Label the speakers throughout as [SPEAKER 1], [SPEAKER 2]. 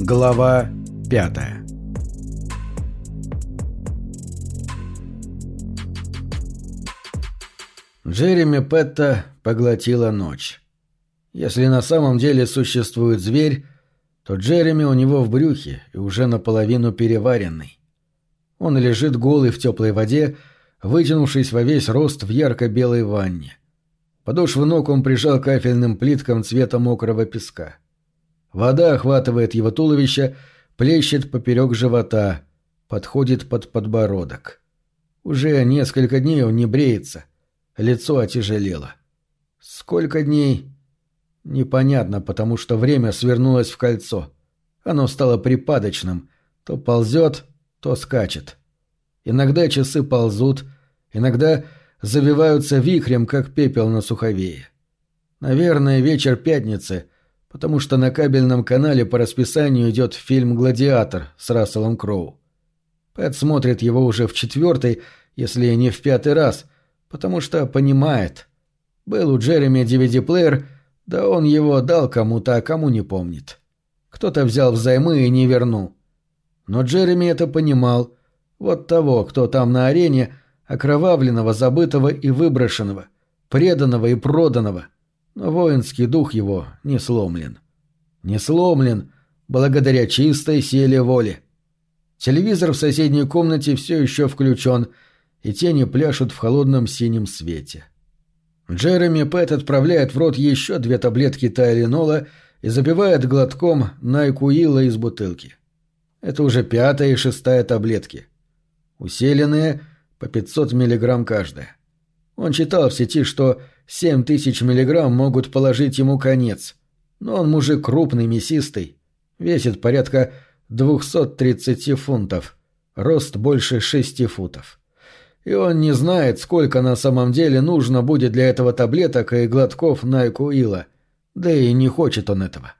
[SPEAKER 1] Глава пятая Джереми Петта поглотила ночь. Если на самом деле существует зверь, то Джереми у него в брюхе и уже наполовину переваренный. Он лежит голый в теплой воде, вытянувшись во весь рост в ярко-белой ванне. Подошвы ног он прижал кафельным плиткам цвета мокрого песка. Вода охватывает его туловище, плещет поперек живота, подходит под подбородок. Уже несколько дней он не бреется, лицо отяжелело. Сколько дней? Непонятно, потому что время свернулось в кольцо. Оно стало припадочным, то ползет, то скачет. Иногда часы ползут, иногда завиваются вихрем, как пепел на суховее. Наверное, вечер пятницы, потому что на кабельном канале по расписанию идет фильм «Гладиатор» с Расселом Кроу. Пэт смотрит его уже в четвертый, если не в пятый раз, потому что понимает. Был у Джереми DVD-плеер, да он его дал кому-то, а кому не помнит. Кто-то взял взаймы и не вернул. Но Джереми это понимал. Вот того, кто там на арене – окровавленного, забытого и выброшенного, преданного и проданного, но воинский дух его не сломлен. Не сломлен благодаря чистой силе воли. Телевизор в соседней комнате все еще включен, и тени пляшут в холодном синем свете. Джереми Пэт отправляет в рот еще две таблетки тайленола и запивает глотком найкуила из бутылки. Это уже пятая и шестая таблетки. Усиленные – по 500 миллиграмм каждая. Он читал в сети, что 7000 миллиграмм могут положить ему конец, но он мужик крупный, мясистый, весит порядка 230 фунтов, рост больше 6 футов. И он не знает, сколько на самом деле нужно будет для этого таблеток и глотков Найкуила, да и не хочет он этого.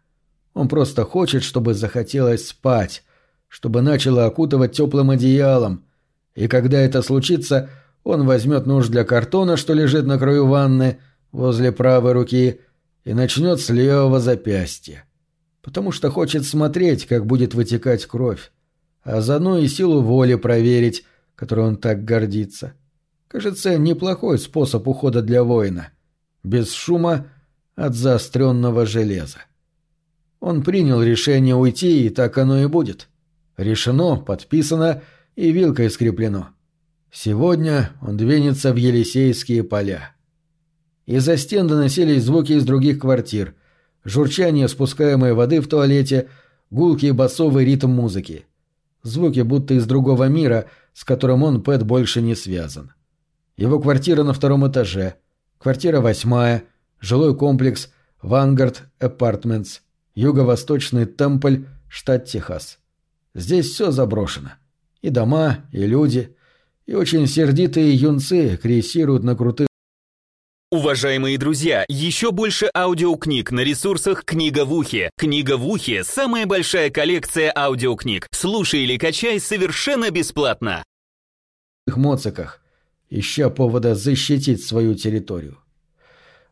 [SPEAKER 1] Он просто хочет, чтобы захотелось спать, чтобы начало окутывать теплым одеялом, и когда это случится, он возьмет нож для картона, что лежит на краю ванны, возле правой руки, и начнет с левого запястья. Потому что хочет смотреть, как будет вытекать кровь, а заодно и силу воли проверить, которой он так гордится. Кажется, неплохой способ ухода для воина. Без шума от заостренного железа. Он принял решение уйти, и так оно и будет. Решено, подписано — и вилкой скреплено. Сегодня он двинется в Елисейские поля. Из-за стен доносились звуки из других квартир, журчание спускаемой воды в туалете, гулкий басовый ритм музыки. Звуки будто из другого мира, с которым он, Пэт, больше не связан. Его квартира на втором этаже, квартира восьмая, жилой комплекс «Вангард Апартментс», юго-восточный Темпль, штат Техас. Здесь все заброшено. И дома, и люди, и очень сердитые юнцы крейсируют на крутых
[SPEAKER 2] Уважаемые друзья, еще больше аудиокниг на ресурсах «Книга в ухе». «Книга в ухе» — самая большая коллекция аудиокниг. Слушай или качай совершенно бесплатно.
[SPEAKER 1] моциках, ища повода защитить свою территорию.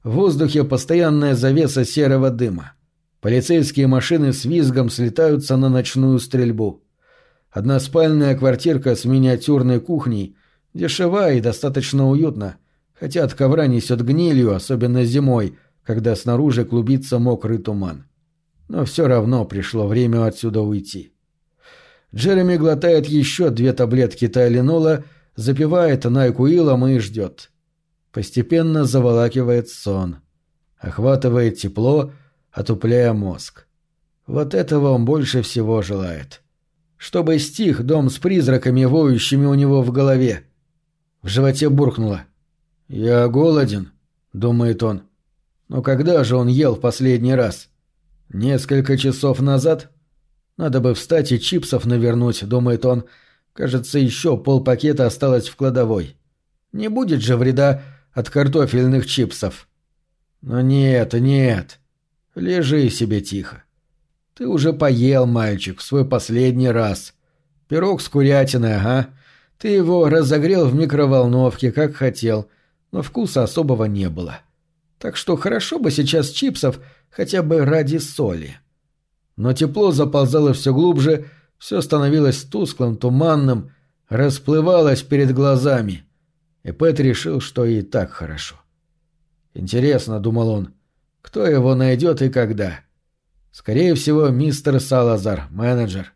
[SPEAKER 1] В воздухе постоянная завеса серого дыма. Полицейские машины с визгом слетаются на ночную стрельбу. Односпальная квартирка с миниатюрной кухней, дешева и достаточно уютна, хотя от ковра несет гнилью, особенно зимой, когда снаружи клубится мокрый туман. Но все равно пришло время отсюда уйти. Джереми глотает еще две таблетки тайленола, запивает найкуилом и ждет. Постепенно заволакивает сон. Охватывает тепло, отупляя мозг. Вот этого он больше всего желает. — чтобы стих дом с призраками, воющими у него в голове. В животе буркнуло. «Я голоден», — думает он. «Но когда же он ел в последний раз? Несколько часов назад? Надо бы встать и чипсов навернуть», — думает он. «Кажется, еще полпакета осталось в кладовой. Не будет же вреда от картофельных чипсов». «Но нет, нет. Лежи себе тихо. Ты уже поел, мальчик, в свой последний раз. Пирог с курятиной, ага. Ты его разогрел в микроволновке, как хотел, но вкуса особого не было. Так что хорошо бы сейчас чипсов хотя бы ради соли. Но тепло заползало все глубже, все становилось тусклым, туманным, расплывалось перед глазами. И Пэт решил, что и так хорошо. Интересно, думал он, кто его найдет и когда. Скорее всего, мистер Салазар, менеджер.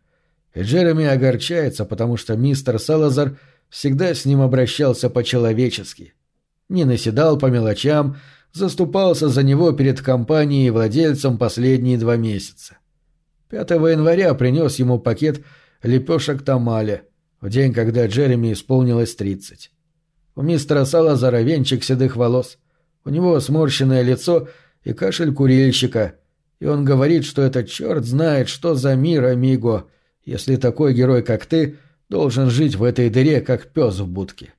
[SPEAKER 1] И Джереми огорчается, потому что мистер Салазар всегда с ним обращался по-человечески. Не наседал по мелочам, заступался за него перед компанией и владельцем последние два месяца. 5 января принес ему пакет лепешек тамале, в день, когда Джереми исполнилось 30. У мистера Салазара венчик седых волос, у него сморщенное лицо и кашель курильщика, и он говорит, что этот черт знает, что за мир, Амиго, если такой герой, как ты, должен жить в этой дыре, как пес в будке.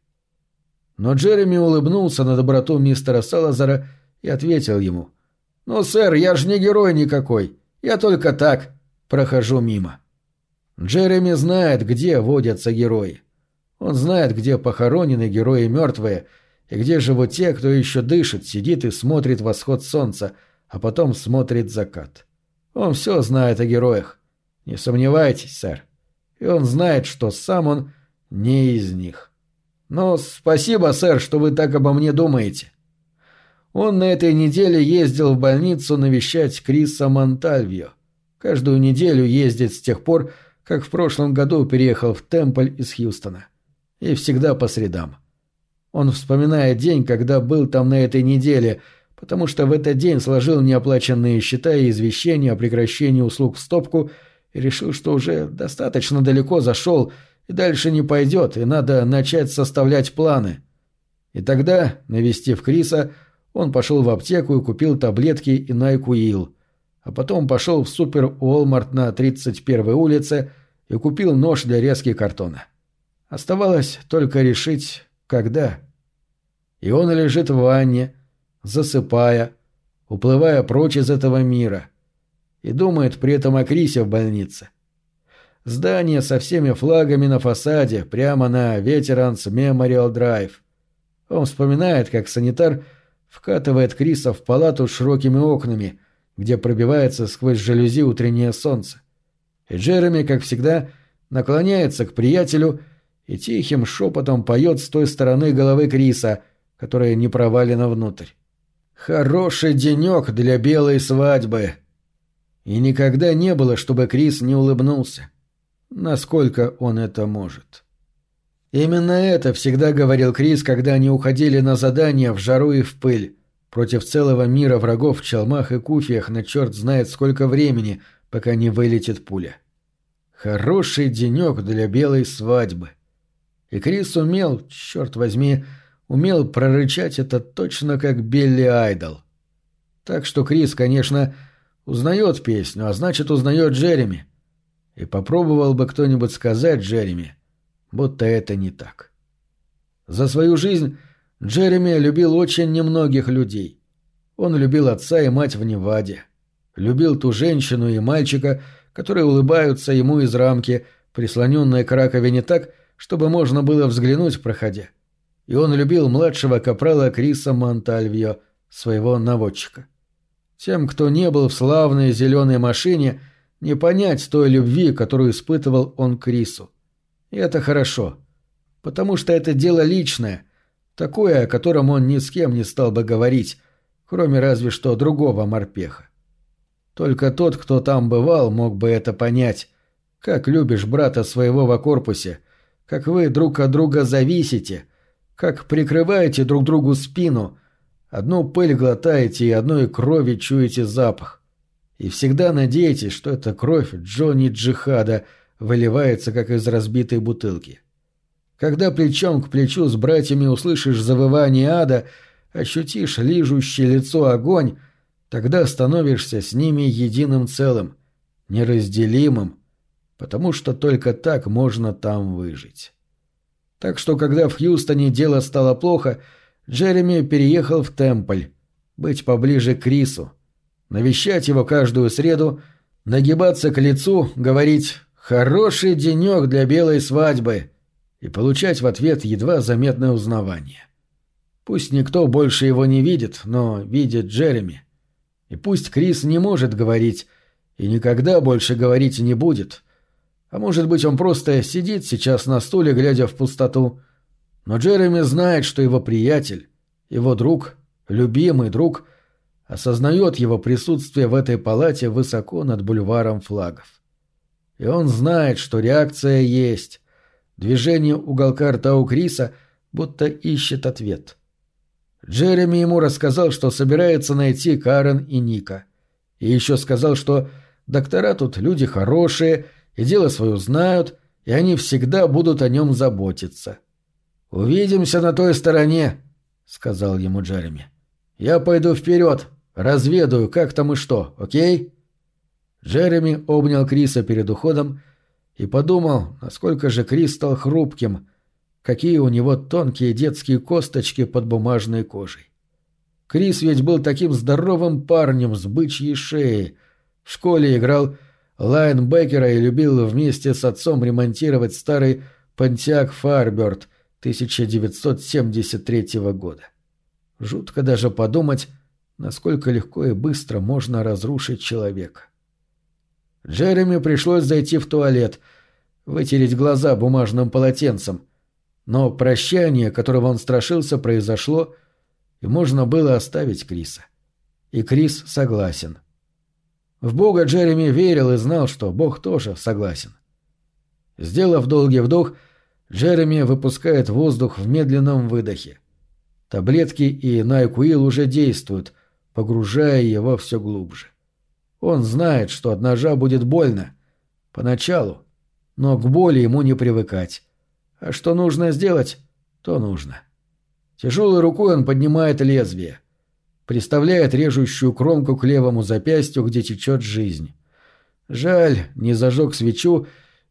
[SPEAKER 1] Но Джереми улыбнулся на доброту мистера Салазара и ответил ему. «Ну, сэр, я же не герой никакой. Я только так прохожу мимо». Джереми знает, где водятся герои. Он знает, где похоронены герои мертвые, и где живут те, кто еще дышит, сидит и смотрит восход солнца, а потом смотрит закат. Он все знает о героях. Не сомневайтесь, сэр. И он знает, что сам он не из них. Но спасибо, сэр, что вы так обо мне думаете. Он на этой неделе ездил в больницу навещать Криса Монтальвио. Каждую неделю ездит с тех пор, как в прошлом году переехал в Темпль из Хьюстона. И всегда по средам. Он вспоминает день, когда был там на этой неделе, потому что в этот день сложил неоплаченные счета и извещения о прекращении услуг в стопку и решил, что уже достаточно далеко зашел и дальше не пойдет, и надо начать составлять планы. И тогда, навестив Криса, он пошел в аптеку и купил таблетки и Найкуил, а потом пошел в супер Уолмарт на 31-й улице и купил нож для резки картона. Оставалось только решить, когда. И он лежит в ванне, засыпая, уплывая прочь из этого мира, и думает при этом о Крисе в больнице. Здание со всеми флагами на фасаде, прямо на Veterans Memorial Drive. Он вспоминает, как санитар вкатывает Криса в палату с широкими окнами, где пробивается сквозь жалюзи утреннее солнце. И Джереми, как всегда, наклоняется к приятелю и тихим шепотом поет с той стороны головы Криса, которая не провалена внутрь. «Хороший денек для белой свадьбы!» И никогда не было, чтобы Крис не улыбнулся. Насколько он это может. Именно это всегда говорил Крис, когда они уходили на задания в жару и в пыль, против целого мира врагов в челмах и куфиях на черт знает сколько времени, пока не вылетит пуля. Хороший денек для белой свадьбы. И Крис умел, черт возьми, умел прорычать это точно как Билли Айдол. Так что Крис, конечно, узнает песню, а значит узнает Джереми. И попробовал бы кто-нибудь сказать Джереми, будто это не так. За свою жизнь Джереми любил очень немногих людей. Он любил отца и мать в Неваде. Любил ту женщину и мальчика, которые улыбаются ему из рамки, прислоненные к раковине так, чтобы можно было взглянуть, проходя. И он любил младшего капрала Криса Монтальвио, своего наводчика. Тем, кто не был в славной зеленой машине, не понять той любви, которую испытывал он Крису. И это хорошо, потому что это дело личное, такое, о котором он ни с кем не стал бы говорить, кроме разве что другого морпеха. Только тот, кто там бывал, мог бы это понять. Как любишь брата своего в корпусе, как вы друг от друга зависите, как прикрываете друг другу спину, одну пыль глотаете и одной крови чуете запах. И всегда надеетесь, что эта кровь Джонни Джихада выливается, как из разбитой бутылки. Когда плечом к плечу с братьями услышишь завывание ада, ощутишь лижущее лицо огонь, Тогда становишься с ними единым целым, неразделимым, потому что только так можно там выжить. Так что, когда в Хьюстоне дело стало плохо, Джереми переехал в Темпль, быть поближе к Крису, навещать его каждую среду, нагибаться к лицу, говорить «хороший денек для белой свадьбы» и получать в ответ едва заметное узнавание. Пусть никто больше его не видит, но видит Джереми. И пусть Крис не может говорить, и никогда больше говорить не будет. А может быть, он просто сидит сейчас на стуле, глядя в пустоту. Но Джереми знает, что его приятель, его друг, любимый друг, осознает его присутствие в этой палате высоко над бульваром флагов. И он знает, что реакция есть. Движение уголка рта у Криса будто ищет ответ. Джереми ему рассказал, что собирается найти Карен и Ника. И еще сказал, что доктора тут люди хорошие и дело свое знают, и они всегда будут о нем заботиться. «Увидимся на той стороне», — сказал ему Джереми. «Я пойду вперед, разведаю, как там и что, окей?» Джереми обнял Криса перед уходом и подумал, насколько же Крис стал хрупким, какие у него тонкие детские косточки под бумажной кожей. Крис ведь был таким здоровым парнем с бычьей шеей. В школе играл лайнбекера и любил вместе с отцом ремонтировать старый Понтиак Фарберт 1973 года. Жутко даже подумать, насколько легко и быстро можно разрушить человека. Джереми пришлось зайти в туалет, вытереть глаза бумажным полотенцем. Но прощание, которого он страшился, произошло, и можно было оставить Криса. И Крис согласен. В Бога Джереми верил и знал, что Бог тоже согласен. Сделав долгий вдох, Джереми выпускает воздух в медленном выдохе. Таблетки и Найкуил уже действуют, погружая его все глубже. Он знает, что от ножа будет больно. Поначалу. Но к боли ему не привыкать. А что нужно сделать, то нужно. Тяжелой рукой он поднимает лезвие. Приставляет режущую кромку к левому запястью, где течет жизнь. Жаль, не зажег свечу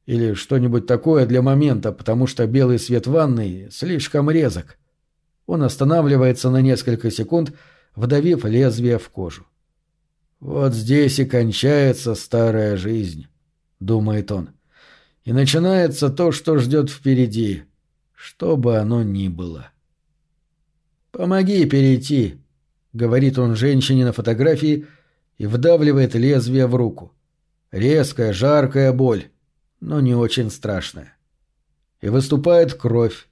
[SPEAKER 1] или что-нибудь такое для момента, потому что белый свет ванной слишком резок. Он останавливается на несколько секунд, вдавив лезвие в кожу. «Вот здесь и кончается старая жизнь», — думает он. «И начинается то, что ждет впереди, что бы оно ни было». «Помоги перейти», — говорит он женщине на фотографии и вдавливает лезвие в руку. Резкая, жаркая боль, но не очень страшная. И выступает кровь,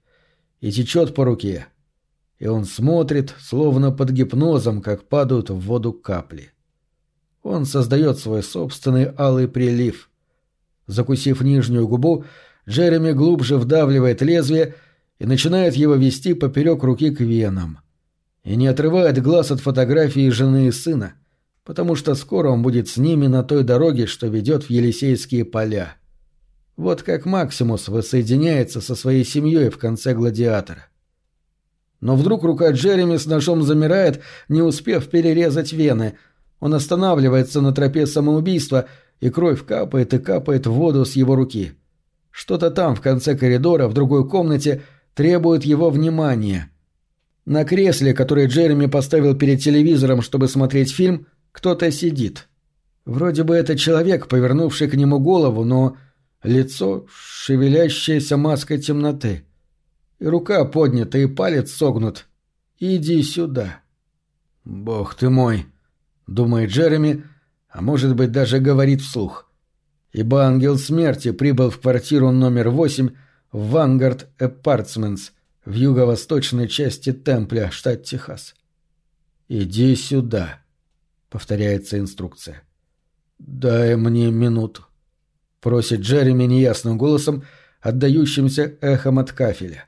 [SPEAKER 1] и течет по руке. И он смотрит, словно под гипнозом, как падают в воду капли. — он создает свой собственный алый прилив. Закусив нижнюю губу, Джереми глубже вдавливает лезвие и начинает его вести поперек руки к венам. И не отрывает глаз от фотографии жены и сына, потому что скоро он будет с ними на той дороге, что ведет в Елисейские поля. Вот как Максимус воссоединяется со своей семьей в конце «Гладиатора». Но вдруг рука Джереми с ножом замирает, не успев перерезать вены — он останавливается на тропе самоубийства, и кровь капает и капает в воду с его руки. Что-то там, в конце коридора, в другой комнате, требует его внимания. На кресле, которое Джереми поставил перед телевизором, чтобы смотреть фильм, кто-то сидит. Вроде бы это человек, повернувший к нему голову, но лицо — шевелящаяся маской темноты. И рука поднята, и палец согнут. «Иди сюда». «Бог ты мой!» думает Джереми, а может быть даже говорит вслух. Ибо ангел смерти прибыл в квартиру номер 8 в Вангард Эпартсментс в юго-восточной части Темпля, штат Техас. «Иди сюда», — повторяется инструкция. «Дай мне минуту», — просит Джереми неясным голосом, отдающимся эхом от кафеля.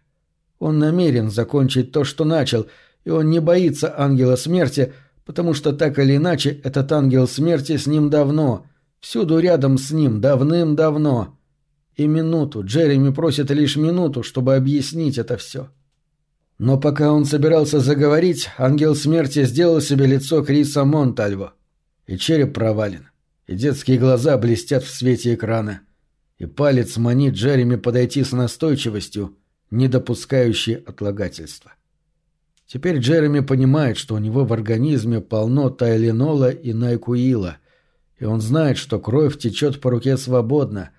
[SPEAKER 1] Он намерен закончить то, что начал, и он не боится ангела смерти, — потому что так или иначе этот ангел смерти с ним давно, всюду рядом с ним, давным-давно. И минуту, Джереми просит лишь минуту, чтобы объяснить это все. Но пока он собирался заговорить, ангел смерти сделал себе лицо Криса Монтальво. И череп провален, и детские глаза блестят в свете экрана, и палец манит Джереми подойти с настойчивостью, не допускающей отлагательства. Теперь Джереми понимает, что у него в организме полно тайленола и найкуила, и он знает, что кровь течет по руке свободно,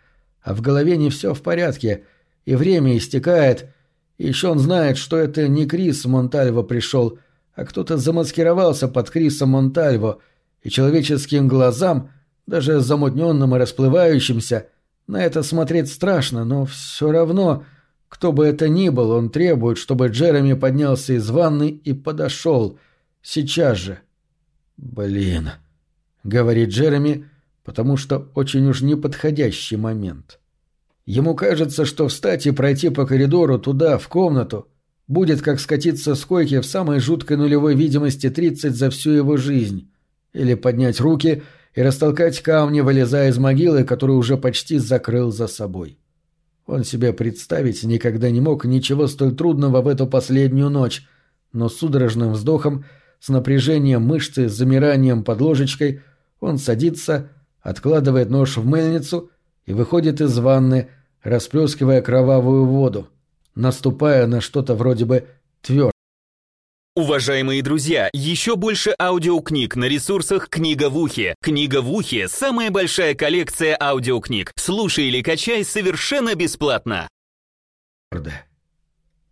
[SPEAKER 1] а в голове не все в порядке, и время истекает, еще он знает, что это не Крис Монтальво пришел, а кто-то замаскировался под Крисом Монтальво, и человеческим глазам, даже замутненным и расплывающимся, на это смотреть страшно, но все равно, кто бы это ни был, он требует, чтобы Джереми поднялся из ванны и подошел. Сейчас же. «Блин», — говорит Джереми, потому что очень уж неподходящий момент. Ему кажется, что встать и пройти по коридору туда, в комнату, будет как скатиться с койки в самой жуткой нулевой видимости 30 за всю его жизнь, или поднять руки и растолкать камни, вылезая из могилы, которую уже почти закрыл за собой. Он себе представить никогда не мог ничего столь трудного в эту последнюю ночь, но судорожным вздохом, с напряжением мышцы, с замиранием под ложечкой, он садится, откладывает нож в мыльницу и выходит из ванны, расплескивая кровавую воду, наступая на что-то вроде бы твердое.
[SPEAKER 2] Уважаемые друзья, еще больше аудиокниг на ресурсах «Книга в ухе». «Книга в ухе» — самая большая коллекция аудиокниг. Слушай или качай совершенно бесплатно.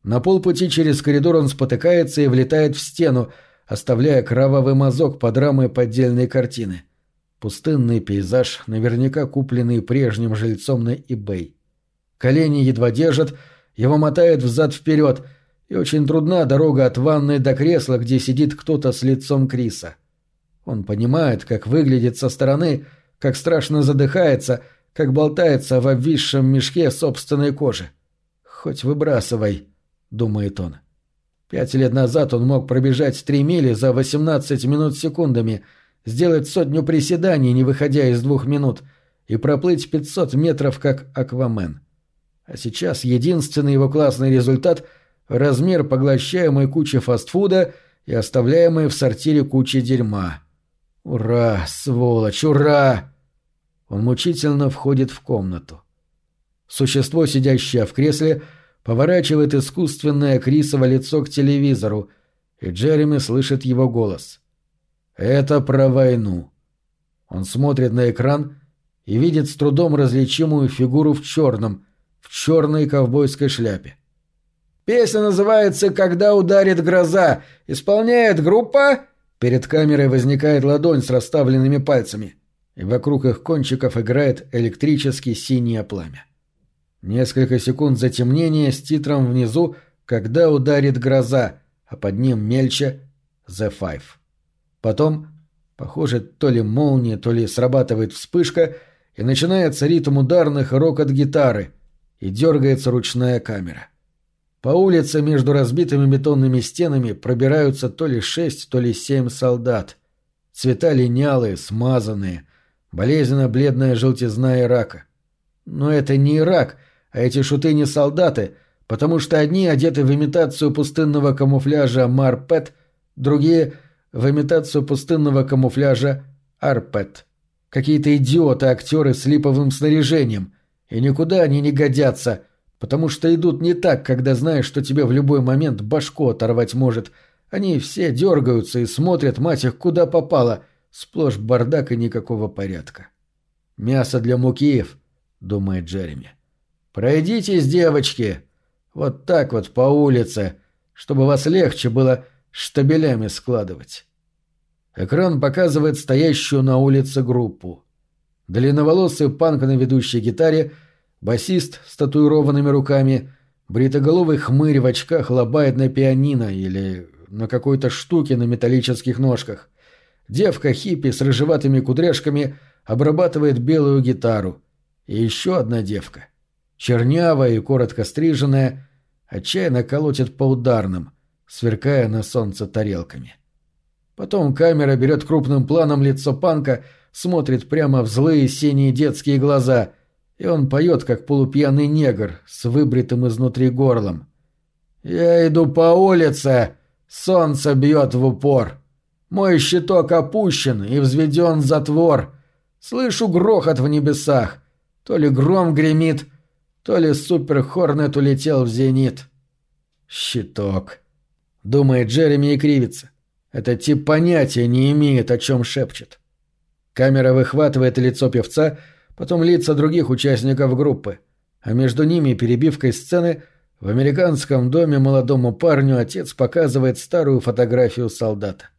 [SPEAKER 1] На полпути через коридор он спотыкается и влетает в стену, оставляя кровавый мазок под рамой поддельной картины. Пустынный пейзаж, наверняка купленный прежним жильцом на eBay. Колени едва держат, его мотает взад-вперед — и очень трудна дорога от ванной до кресла, где сидит кто-то с лицом Криса. Он понимает, как выглядит со стороны, как страшно задыхается, как болтается в обвисшем мешке собственной кожи. «Хоть выбрасывай», — думает он. Пять лет назад он мог пробежать три мили за 18 минут секундами, сделать сотню приседаний, не выходя из двух минут, и проплыть 500 метров, как Аквамен. А сейчас единственный его классный результат — размер поглощаемой кучи фастфуда и оставляемой в сортире кучи дерьма. «Ура, сволочь, ура!» Он мучительно входит в комнату. Существо, сидящее в кресле, поворачивает искусственное Крисово лицо к телевизору, и Джереми слышит его голос. «Это про войну». Он смотрит на экран и видит с трудом различимую фигуру в черном, в черной ковбойской шляпе. Песня называется «Когда ударит гроза». Исполняет группа...» Перед камерой возникает ладонь с расставленными пальцами, и вокруг их кончиков играет электрически синее пламя. Несколько секунд затемнения с титром внизу «Когда ударит гроза», а под ним мельче «The Five». Потом, похоже, то ли молния, то ли срабатывает вспышка, и начинается ритм ударных и рокот гитары, и дергается ручная камера. По улице между разбитыми бетонными стенами пробираются то ли шесть, то ли семь солдат. Цвета линялые, смазанные, болезненно бледная желтизна Ирака. Но это не Ирак, а эти шуты не солдаты, потому что одни одеты в имитацию пустынного камуфляжа Марпет, другие — в имитацию пустынного камуфляжа Арпет. Какие-то идиоты-актеры с липовым снаряжением. И никуда они не годятся — Потому что идут не так, когда знаешь, что тебе в любой момент башку оторвать может. Они все дергаются и смотрят, мать их, куда попало. Сплошь бардак и никакого порядка. «Мясо для мукиев», — думает Джереми. «Пройдитесь, девочки, вот так вот по улице, чтобы вас легче было штабелями складывать». Экран показывает стоящую на улице группу. Длинноволосый панк на ведущей гитаре — Басист с татуированными руками, бритоголовый хмырь в очках лобает на пианино или на какой-то штуке на металлических ножках. Девка-хиппи с рыжеватыми кудряшками обрабатывает белую гитару. И еще одна девка. Чернявая и коротко стриженная, отчаянно колотит по ударным, сверкая на солнце тарелками. Потом камера берет крупным планом лицо панка, смотрит прямо в злые синие детские глаза — и он поет, как полупьяный негр с выбритым изнутри горлом. «Я иду по улице, солнце бьет в упор. Мой щиток опущен и взведен затвор. Слышу грохот в небесах. То ли гром гремит, то ли суперхорнет улетел в зенит». «Щиток», — думает Джереми и кривится. Это тип понятия не имеет, о чем шепчет. Камера выхватывает лицо певца — потом лица других участников группы, а между ними перебивкой сцены в американском доме молодому парню отец показывает старую фотографию солдата.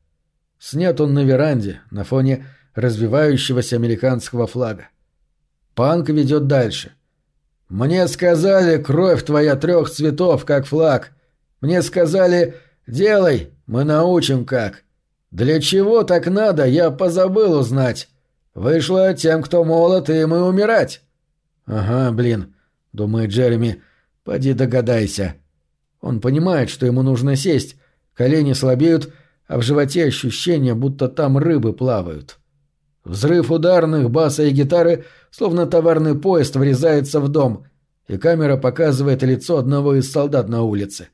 [SPEAKER 1] Снят он на веранде, на фоне развивающегося американского флага. Панк ведет дальше. «Мне сказали, кровь твоя трех цветов, как флаг. Мне сказали, делай, мы научим как. Для чего так надо, я позабыл узнать. Вышло тем, кто молод, и умирать». «Ага, блин», — думает Джереми, — «поди догадайся». Он понимает, что ему нужно сесть, колени слабеют, а в животе ощущение, будто там рыбы плавают. Взрыв ударных, баса и гитары, словно товарный поезд, врезается в дом, и камера показывает лицо одного из солдат на улице.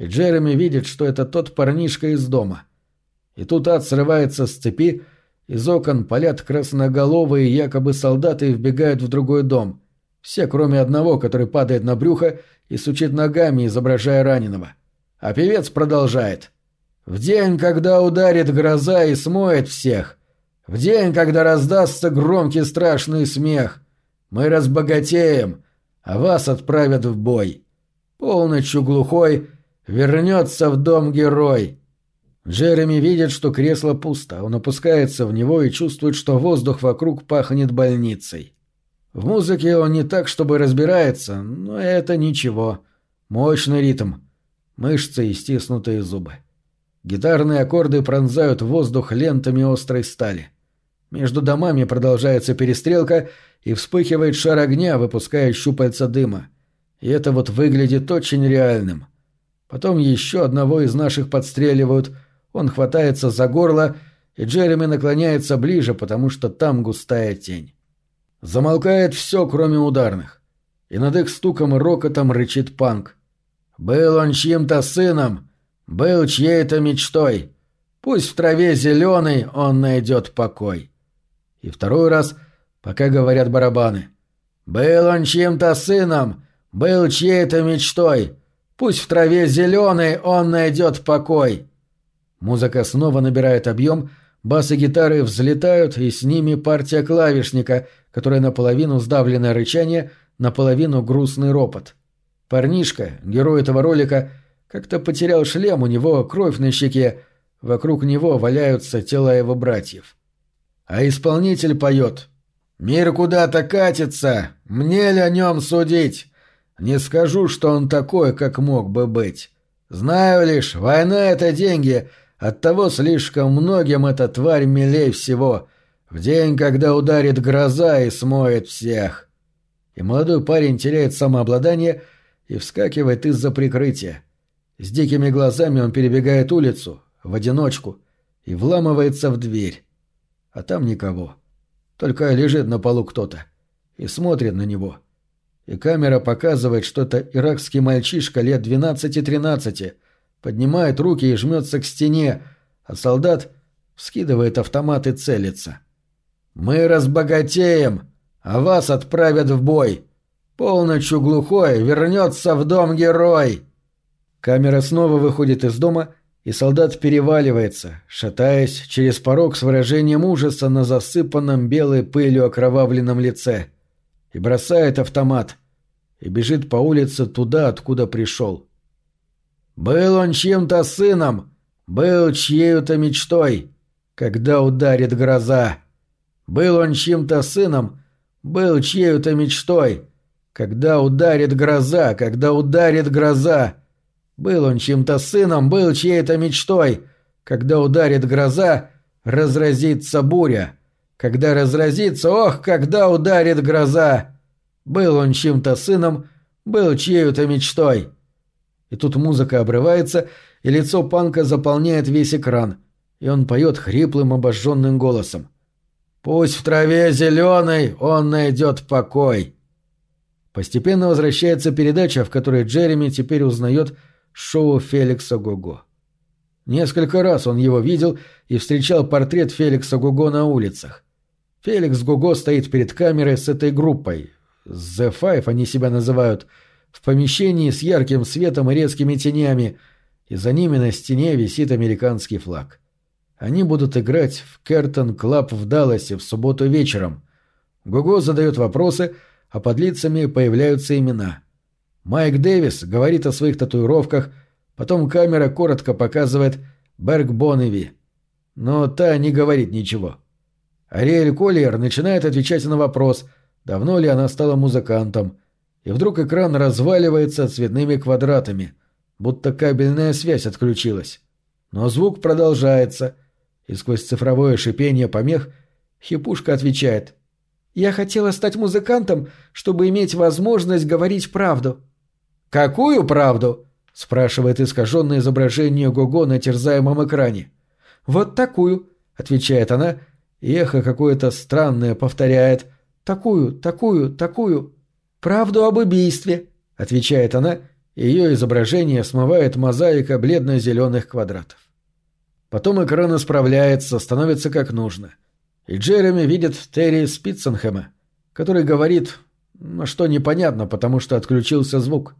[SPEAKER 1] И Джереми видит, что это тот парнишка из дома. И тут ад срывается с цепи, из окон палят красноголовые якобы солдаты и вбегают в другой дом. Все, кроме одного, который падает на брюхо и сучит ногами, изображая раненого. А певец продолжает. «В день, когда ударит гроза и смоет всех, в день, когда раздастся громкий страшный смех, мы разбогатеем, а вас отправят в бой. Полночью глухой вернется в дом герой». Джереми видит, что кресло пусто. Он опускается в него и чувствует, что воздух вокруг пахнет больницей. В музыке он не так, чтобы разбирается, но это ничего. Мощный ритм. Мышцы и стиснутые зубы. Гитарные аккорды пронзают воздух лентами острой стали. Между домами продолжается перестрелка, и вспыхивает шар огня, выпуская щупальца дыма. И это вот выглядит очень реальным. Потом еще одного из наших подстреливают, он хватается за горло, и Джереми наклоняется ближе, потому что там густая тень. Замолкает все, кроме ударных. И над их стуком и рокотом рычит панк. «Был он чьим-то сыном, был чьей-то мечтой. Пусть в траве зеленой он найдет покой». И второй раз, пока говорят барабаны. «Был он чьим-то сыном, был чьей-то мечтой. Пусть в траве зеленой он найдет покой». Музыка снова набирает объем, бас и гитары взлетают, и с ними партия клавишника — которая наполовину сдавленное рычание, наполовину грустный ропот. Парнишка, герой этого ролика, как-то потерял шлем, у него кровь на щеке, вокруг него валяются тела его братьев. А исполнитель поет «Мир куда-то катится, мне ли о нем судить? Не скажу, что он такой, как мог бы быть. Знаю лишь, война — это деньги, оттого слишком многим эта тварь милей всего — в день, когда ударит гроза и смоет всех. И молодой парень теряет самообладание и вскакивает из-за прикрытия. С дикими глазами он перебегает улицу, в одиночку, и вламывается в дверь. А там никого. Только лежит на полу кто-то и смотрит на него. И камера показывает, что это иракский мальчишка лет 12-13, поднимает руки и жмется к стене, а солдат вскидывает автомат и целится. — мы разбогатеем, а вас отправят в бой. Полночью глухой вернется в дом герой. Камера снова выходит из дома, и солдат переваливается, шатаясь через порог с выражением ужаса на засыпанном белой пылью окровавленном лице. И бросает автомат. И бежит по улице туда, откуда пришел. Был он чьим-то сыном, был чьей-то мечтой, когда ударит гроза. Был он чьим-то сыном, был чьей-то мечтой. Когда ударит гроза, когда ударит гроза. Был он чьим-то сыном, был чьей-то мечтой. Когда ударит гроза, разразится буря. Когда разразится, ох, когда ударит гроза. Был он чьим-то сыном, был чьей-то мечтой. И тут музыка обрывается, и лицо панка заполняет весь экран, и он поет хриплым обожженным голосом. Пусть в траве зеленой он найдет покой. Постепенно возвращается передача, в которой Джереми теперь узнает шоу Феликса Гого. Несколько раз он его видел и встречал портрет Феликса Гого на улицах. Феликс Гого стоит перед камерой с этой группой. The Five они себя называют. В помещении с ярким светом и резкими тенями, и за ними на стене висит американский флаг. Они будут играть в Curtain Club в Далласе в субботу вечером. Гого задает вопросы, а под лицами появляются имена. Майк Дэвис говорит о своих татуировках, потом камера коротко показывает Берг Бонневи. Но та не говорит ничего. Ариэль Коллиер начинает отвечать на вопрос, давно ли она стала музыкантом, и вдруг экран разваливается цветными квадратами, будто кабельная связь отключилась. Но звук продолжается, и сквозь цифровое шипение помех Хипушка отвечает «Я хотела стать музыкантом, чтобы иметь возможность говорить правду». «Какую правду?» — спрашивает искаженное изображение Гого на терзаемом экране. «Вот такую», — отвечает она, и эхо какое-то странное повторяет «такую, такую, такую». «Правду об убийстве», — отвечает она, и ее изображение смывает мозаика бледно-зеленых квадратов. Потом экран исправляется, становится как нужно. И Джереми видит Терри Спитценхэма, который говорит, ну что непонятно, потому что отключился звук.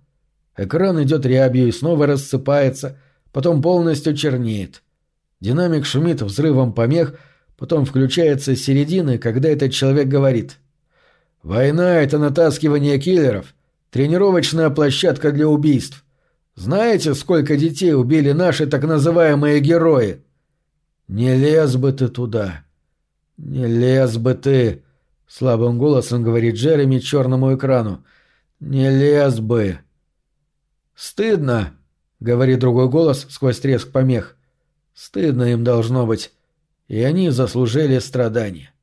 [SPEAKER 1] Экран идет рябью и снова рассыпается, потом полностью чернеет. Динамик шумит взрывом помех, потом включается с середины, когда этот человек говорит — Война — это натаскивание киллеров, тренировочная площадка для убийств. Знаете, сколько детей убили наши так называемые герои? Не лез бы ты туда. Не лез бы ты, слабым голосом говорит Джереми черному экрану. Не лез бы. Стыдно, говорит другой голос сквозь треск помех. Стыдно им должно быть. И они заслужили страдания.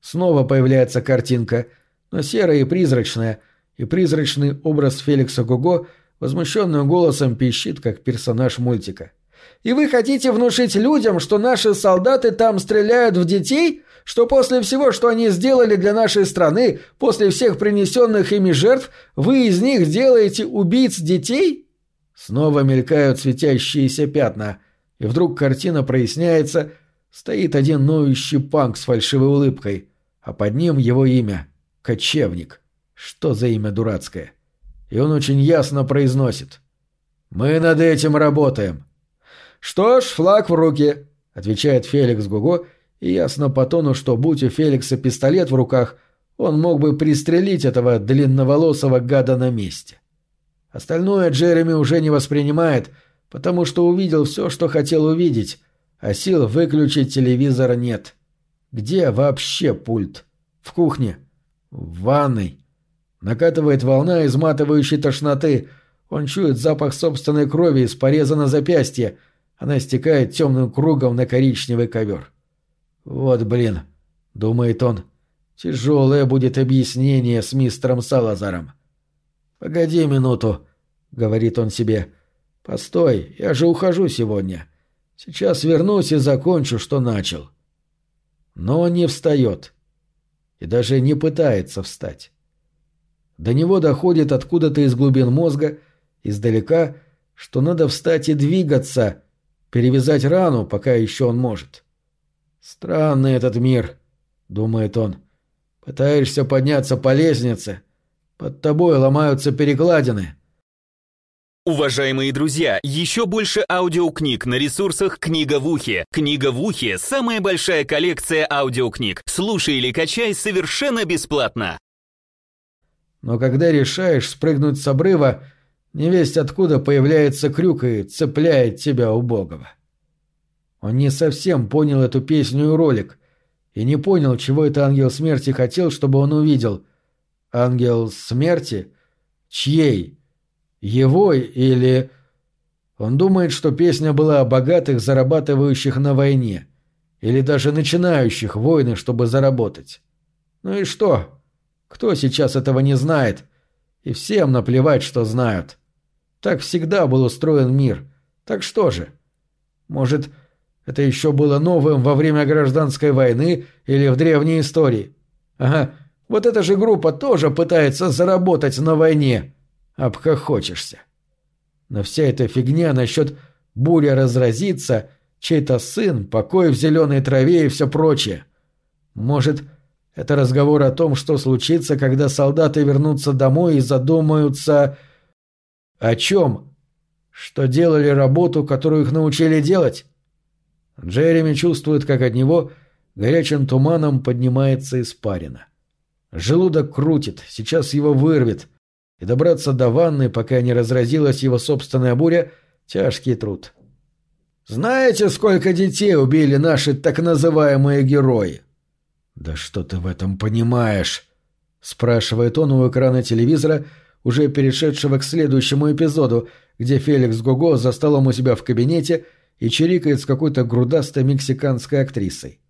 [SPEAKER 1] Снова появляется картинка — но серая и призрачная, и призрачный образ Феликса Гуго возмущенным голосом пищит, как персонаж мультика. «И вы хотите внушить людям, что наши солдаты там стреляют в детей? Что после всего, что они сделали для нашей страны, после всех принесенных ими жертв, вы из них делаете убийц детей?» Снова мелькают светящиеся пятна, и вдруг картина проясняется, стоит один ноющий панк с фальшивой улыбкой, а под ним его имя — Кочевник. Что за имя дурацкое? И он очень ясно произносит. «Мы над этим работаем». «Что ж, флаг в руки», — отвечает Феликс Гуго, и ясно по тону, что будь у Феликса пистолет в руках, он мог бы пристрелить этого длинноволосого гада на месте. Остальное Джереми уже не воспринимает, потому что увидел все, что хотел увидеть, а сил выключить телевизор нет. Где вообще пульт? В кухне. В ванной. Накатывает волна изматывающей тошноты. Он чует запах собственной крови из пореза на запястье. Она стекает темным кругом на коричневый ковер. «Вот блин», — думает он, — «тяжелое будет объяснение с мистером Салазаром». «Погоди минуту», — говорит он себе. «Постой, я же ухожу сегодня. Сейчас вернусь и закончу, что начал». Но он не встает и даже не пытается встать. До него доходит откуда-то из глубин мозга, издалека, что надо встать и двигаться, перевязать рану, пока еще он может. «Странный этот мир», — думает он. «Пытаешься подняться по лестнице, под тобой ломаются перекладины».
[SPEAKER 2] Уважаемые друзья, еще больше аудиокниг на ресурсах «Книга в ухе». «Книга в ухе» — самая большая коллекция аудиокниг. Слушай или качай совершенно бесплатно.
[SPEAKER 1] Но когда решаешь спрыгнуть с обрыва, невесть откуда появляется крюк и цепляет тебя убогого. Он не совсем понял эту песню и ролик, и не понял, чего это ангел смерти хотел, чтобы он увидел. Ангел смерти? Чьей? Его или... Он думает, что песня была о богатых, зарабатывающих на войне. Или даже начинающих войны, чтобы заработать. Ну и что? Кто сейчас этого не знает? И всем наплевать, что знают. Так всегда был устроен мир. Так что же? Может, это еще было новым во время гражданской войны или в древней истории? Ага, вот эта же группа тоже пытается заработать на войне обхохочешься. Но вся эта фигня насчет буря разразится, чей-то сын, покой в зеленой траве и все прочее. Может, это разговор о том, что случится, когда солдаты вернутся домой и задумаются... О чем? Что делали работу, которую их научили делать? Джереми чувствует, как от него горячим туманом поднимается испарина. Желудок крутит, сейчас его вырвет — и добраться до ванны, пока не разразилась его собственная буря, — тяжкий труд. «Знаете, сколько детей убили наши так называемые герои?» «Да что ты в этом понимаешь?» — спрашивает он у экрана телевизора, уже перешедшего к следующему эпизоду, где Феликс Гого за столом у себя в кабинете и чирикает с какой-то грудастой мексиканской актрисой.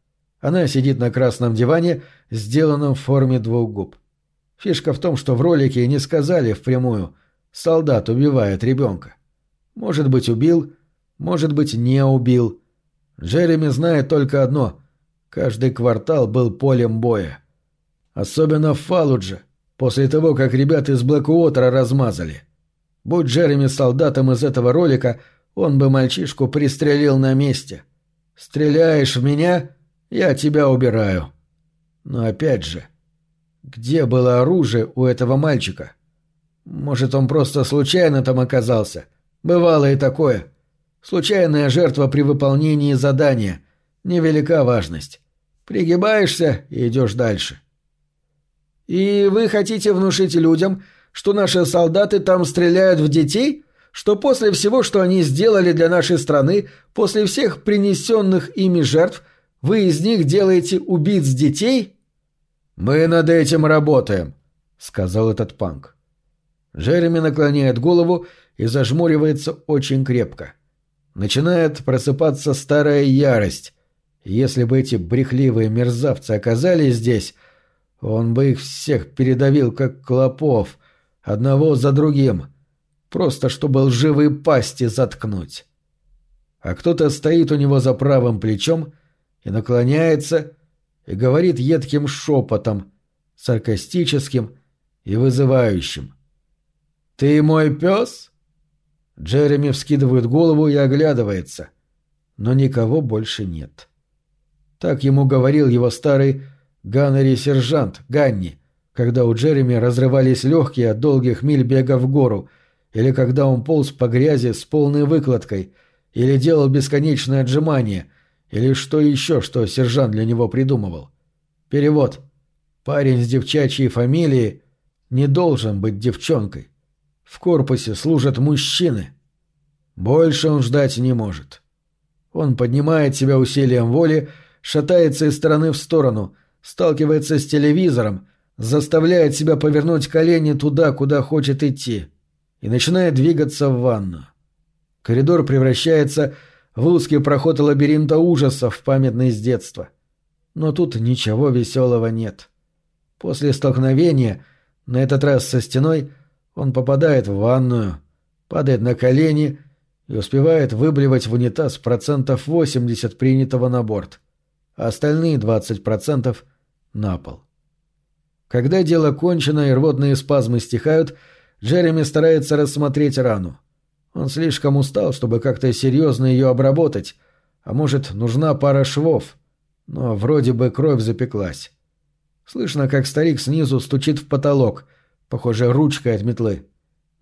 [SPEAKER 1] Она сидит на красном диване, сделанном в форме двух губ. Фишка в том, что в ролике не сказали впрямую «солдат убивает ребенка». Может быть, убил, может быть, не убил. Джереми знает только одно — каждый квартал был полем боя. Особенно в Фалудже, после того, как ребят из Блэкуотера размазали. Будь Джереми солдатом из этого ролика, он бы мальчишку пристрелил на месте. «Стреляешь в меня?» Я тебя убираю. Но опять же, где было оружие у этого мальчика? Может, он просто случайно там оказался? Бывало и такое. Случайная жертва при выполнении задания. Невелика важность. Пригибаешься и идешь дальше. И вы хотите внушить людям, что наши солдаты там стреляют в детей? Что после всего, что они сделали для нашей страны, после всех принесенных ими жертв – вы из них делаете убийц детей?» «Мы над этим работаем», — сказал этот панк. Джереми наклоняет голову и зажмуривается очень крепко. Начинает просыпаться старая ярость. Если бы эти брехливые мерзавцы оказались здесь, он бы их всех передавил, как клопов, одного за другим, просто чтобы лживые пасти заткнуть. А кто-то стоит у него за правым плечом и наклоняется и говорит едким шепотом, саркастическим и вызывающим. «Ты мой пес?» Джереми вскидывает голову и оглядывается, но никого больше нет. Так ему говорил его старый Ганнери-сержант Ганни, когда у Джереми разрывались легкие от долгих миль бега в гору, или когда он полз по грязи с полной выкладкой, или делал бесконечное отжимание — или что еще, что сержант для него придумывал. Перевод. Парень с девчачьей фамилией не должен быть девчонкой. В корпусе служат мужчины. Больше он ждать не может. Он поднимает себя усилием воли, шатается из стороны в сторону, сталкивается с телевизором, заставляет себя повернуть колени туда, куда хочет идти, и начинает двигаться в ванну. Коридор превращается в узкий проход лабиринта ужасов, памятный с детства. Но тут ничего веселого нет. После столкновения, на этот раз со стеной, он попадает в ванную, падает на колени и успевает выблевать в унитаз процентов 80 принятого на борт, а остальные 20% на пол. Когда дело кончено и рвотные спазмы стихают, Джереми старается рассмотреть рану. Он слишком устал, чтобы как-то серьезно ее обработать, а может, нужна пара швов, но вроде бы кровь запеклась. Слышно, как старик снизу стучит в потолок, похоже, ручкой от метлы.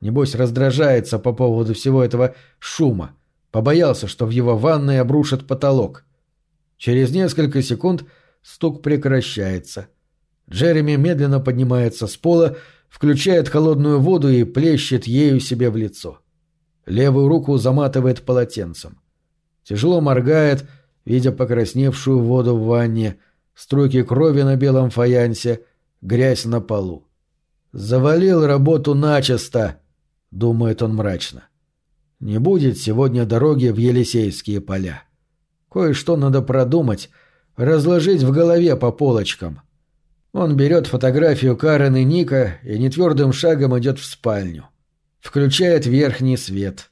[SPEAKER 1] Небось, раздражается по поводу всего этого шума. Побоялся, что в его ванной обрушат потолок. Через несколько секунд стук прекращается. Джереми медленно поднимается с пола, включает холодную воду и плещет ею себе в лицо. — Левую руку заматывает полотенцем. Тяжело моргает, видя покрасневшую воду в ванне, струйки крови на белом фаянсе, грязь на полу. «Завалил работу начисто», — думает он мрачно. «Не будет сегодня дороги в Елисейские поля. Кое-что надо продумать, разложить в голове по полочкам». Он берет фотографию Карен и Ника и нетвердым шагом идет в спальню. Включает верхний свет.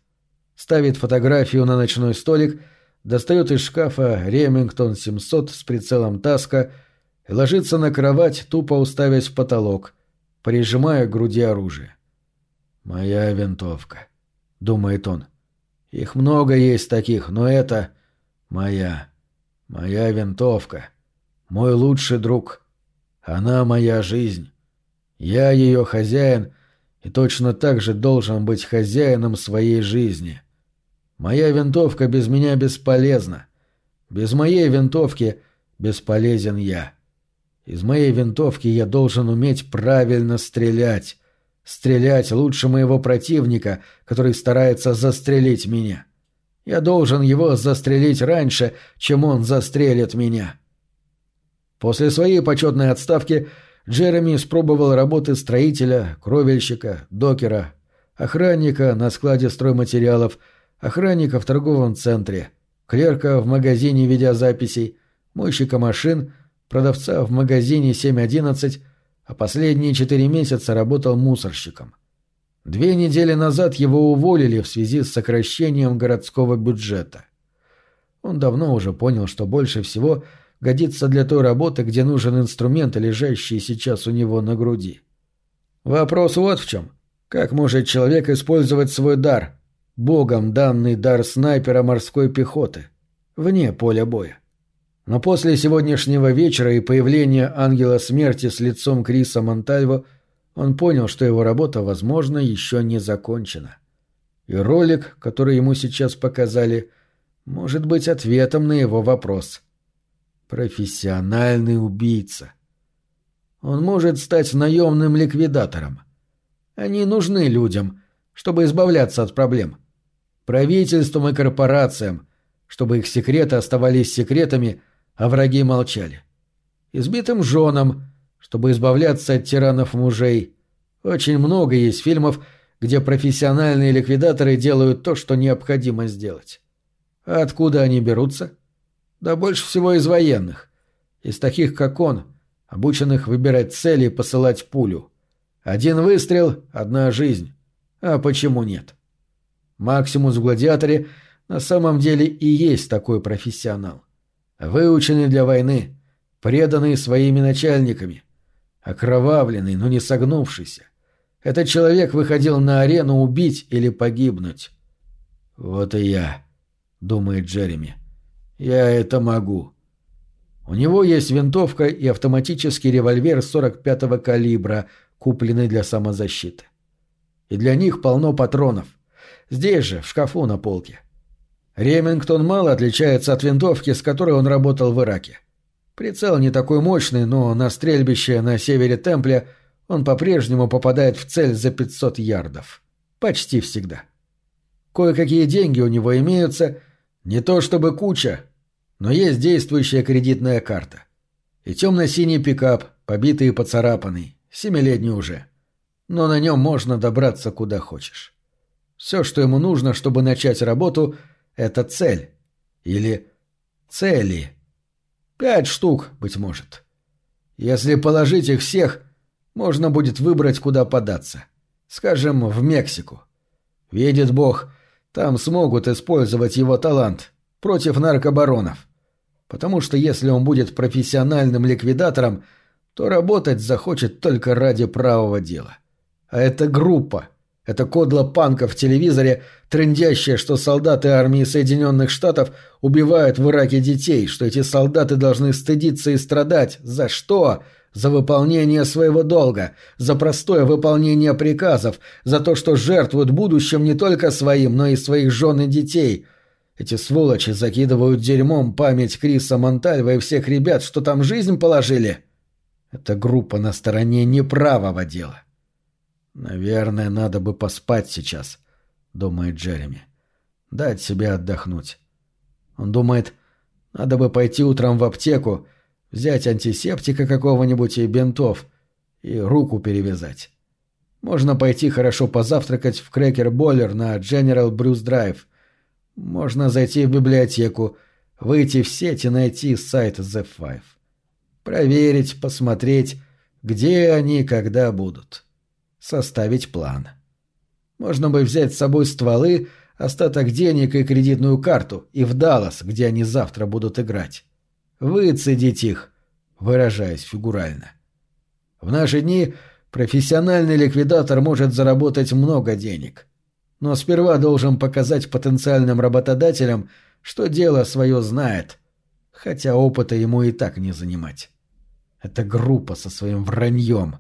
[SPEAKER 1] Ставит фотографию на ночной столик, достает из шкафа Ремингтон 700 с прицелом Таска и ложится на кровать, тупо уставясь в потолок, прижимая к груди оружие. «Моя винтовка», — думает он. «Их много есть таких, но это моя. Моя винтовка. Мой лучший друг. Она моя жизнь. Я ее хозяин — и точно так же должен быть хозяином своей жизни. Моя винтовка без меня бесполезна. Без моей винтовки бесполезен я. Из моей винтовки я должен уметь правильно стрелять. Стрелять лучше моего противника, который старается застрелить меня. Я должен его застрелить раньше, чем он застрелит меня. После своей почетной отставки Джереми испробовал работы строителя, кровельщика, докера, охранника на складе стройматериалов, охранника в торговом центре, клерка в магазине видеозаписей, мойщика машин, продавца в магазине 711, а последние четыре месяца работал мусорщиком. Две недели назад его уволили в связи с сокращением городского бюджета. Он давно уже понял, что больше всего – годится для той работы, где нужен инструмент, лежащий сейчас у него на груди. Вопрос вот в чем. Как может человек использовать свой дар, богом данный дар снайпера морской пехоты, вне поля боя? Но после сегодняшнего вечера и появления ангела смерти с лицом Криса Монтальво он понял, что его работа, возможно, еще не закончена. И ролик, который ему сейчас показали, может быть ответом на его вопрос. Профессиональный убийца. Он может стать наемным ликвидатором. Они нужны людям, чтобы избавляться от проблем. Правительствам и корпорациям, чтобы их секреты оставались секретами, а враги молчали. Избитым женам, чтобы избавляться от тиранов мужей. Очень много есть фильмов, где профессиональные ликвидаторы делают то, что необходимо сделать. А откуда они берутся? — да больше всего из военных. Из таких, как он, обученных выбирать цели и посылать пулю. Один выстрел — одна жизнь. А почему нет? Максимус в «Гладиаторе» на самом деле и есть такой профессионал. Выученный для войны, преданный своими начальниками, окровавленный, но не согнувшийся. Этот человек выходил на арену убить или погибнуть. «Вот и я», — думает Джереми. Я это могу. У него есть винтовка и автоматический револьвер 45-го калибра, купленный для самозащиты. И для них полно патронов. Здесь же, в шкафу на полке. Ремингтон мало отличается от винтовки, с которой он работал в Ираке. Прицел не такой мощный, но на стрельбище на севере Темпля он по-прежнему попадает в цель за 500 ярдов. Почти всегда. Кое-какие деньги у него имеются — не то чтобы куча, но есть действующая кредитная карта. И темно-синий пикап, побитый и поцарапанный, семилетний уже. Но на нем можно добраться куда хочешь. Все, что ему нужно, чтобы начать работу, это цель. Или цели. Пять штук, быть может. Если положить их всех, можно будет выбрать, куда податься. Скажем, в Мексику. Видит Бог, там смогут использовать его талант против наркобаронов. Потому что если он будет профессиональным ликвидатором, то работать захочет только ради правого дела. А это группа. Это кодла панка в телевизоре, трендящая, что солдаты армии Соединенных Штатов убивают в Ираке детей, что эти солдаты должны стыдиться и страдать. За что? За выполнение своего долга, за простое выполнение приказов, за то, что жертвуют будущим не только своим, но и своих жен и детей. Эти сволочи закидывают дерьмом память Криса Монтальва и всех ребят, что там жизнь положили. Это группа на стороне неправого дела. «Наверное, надо бы поспать сейчас», — думает Джереми. «Дать себе отдохнуть». Он думает, надо бы пойти утром в аптеку взять антисептика какого-нибудь и бинтов, и руку перевязать. Можно пойти хорошо позавтракать в Крекер Бойлер на General Брюс Драйв. Можно зайти в библиотеку, выйти в сеть и найти сайт The Five. Проверить, посмотреть, где они когда будут. Составить план. Можно бы взять с собой стволы, остаток денег и кредитную карту и в Даллас, где они завтра будут играть выцедить их, выражаясь фигурально. В наши дни профессиональный ликвидатор может заработать много денег. Но сперва должен показать потенциальным работодателям, что дело свое знает, хотя опыта ему и так не занимать. Это группа со своим враньем.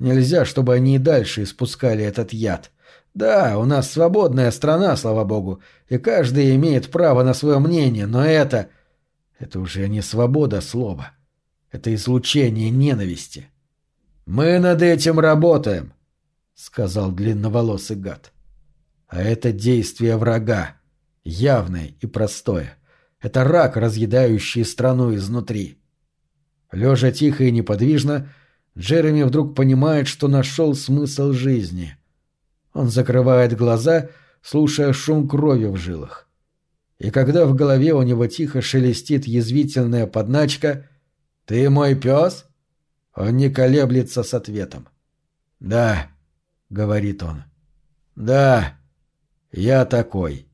[SPEAKER 1] Нельзя, чтобы они и дальше испускали этот яд. Да, у нас свободная страна, слава богу, и каждый имеет право на свое мнение, но это это уже не свобода слова. Это излучение ненависти. «Мы над этим работаем», — сказал длинноволосый гад. «А это действие врага. Явное и простое. Это рак, разъедающий страну изнутри». Лежа тихо и неподвижно, Джереми вдруг понимает, что нашел смысл жизни. Он закрывает глаза, слушая шум крови в жилах. И когда в голове у него тихо шелестит язвительная подначка «Ты мой пес?» Он не колеблется с ответом. «Да», — говорит он. «Да, я такой».